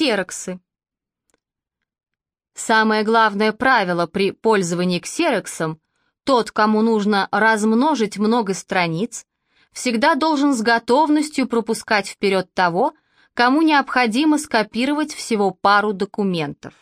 Ксероксы. Самое главное правило при пользовании ксероксом – тот, кому нужно размножить много страниц, всегда должен с готовностью пропускать вперед того, кому необходимо скопировать всего пару документов.